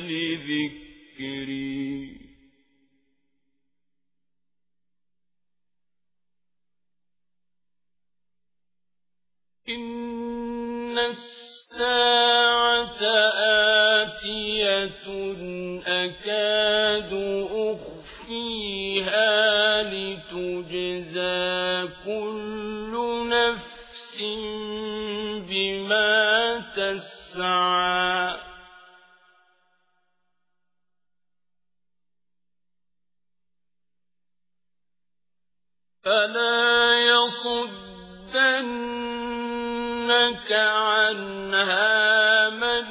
لذكري. إن الساعة آتية أكاد أخفيها. فلا يصدنك عنها من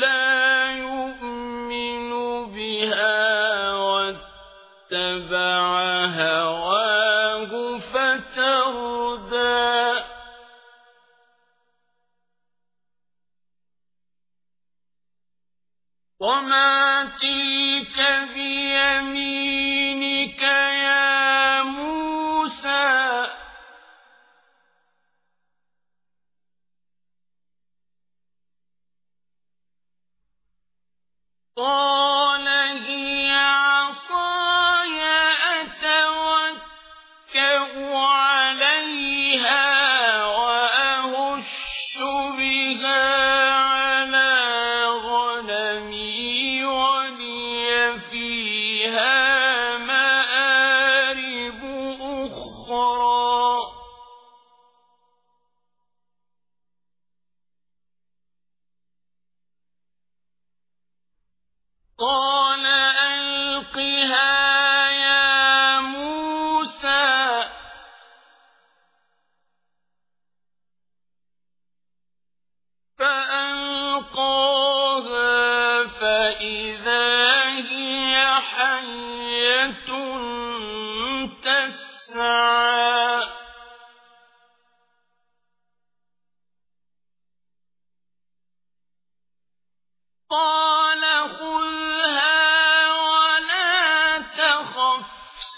لا يؤمن بها واتبع هواه فتردى وما تلك بيمينك قال ألقها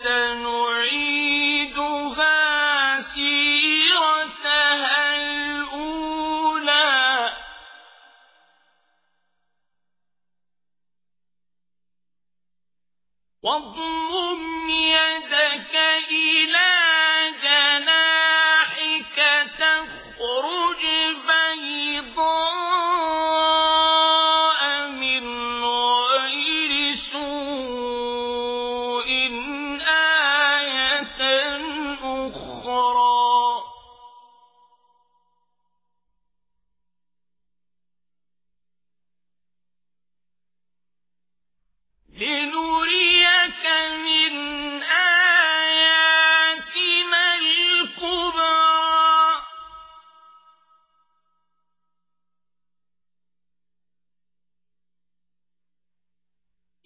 سنعيدها سيرتها الأولى. يدك إلى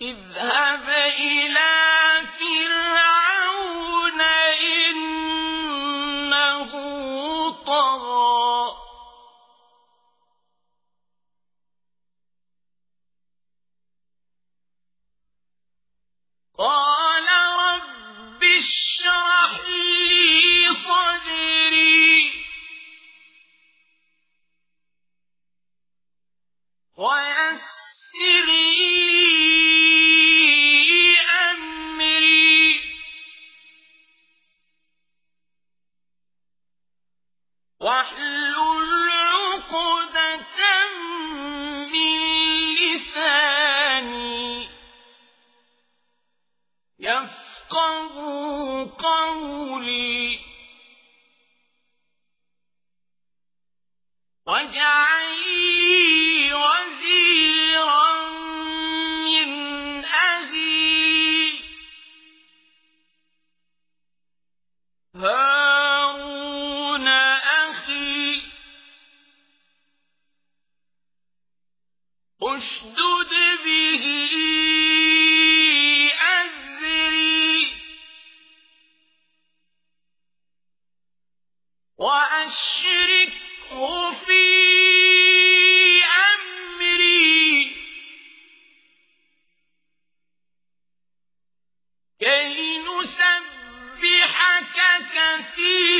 اذهب إلى واحلل عقدة من لساني يفقه قولي اشدد وأشركه في أمري كي نسبحك كثيرا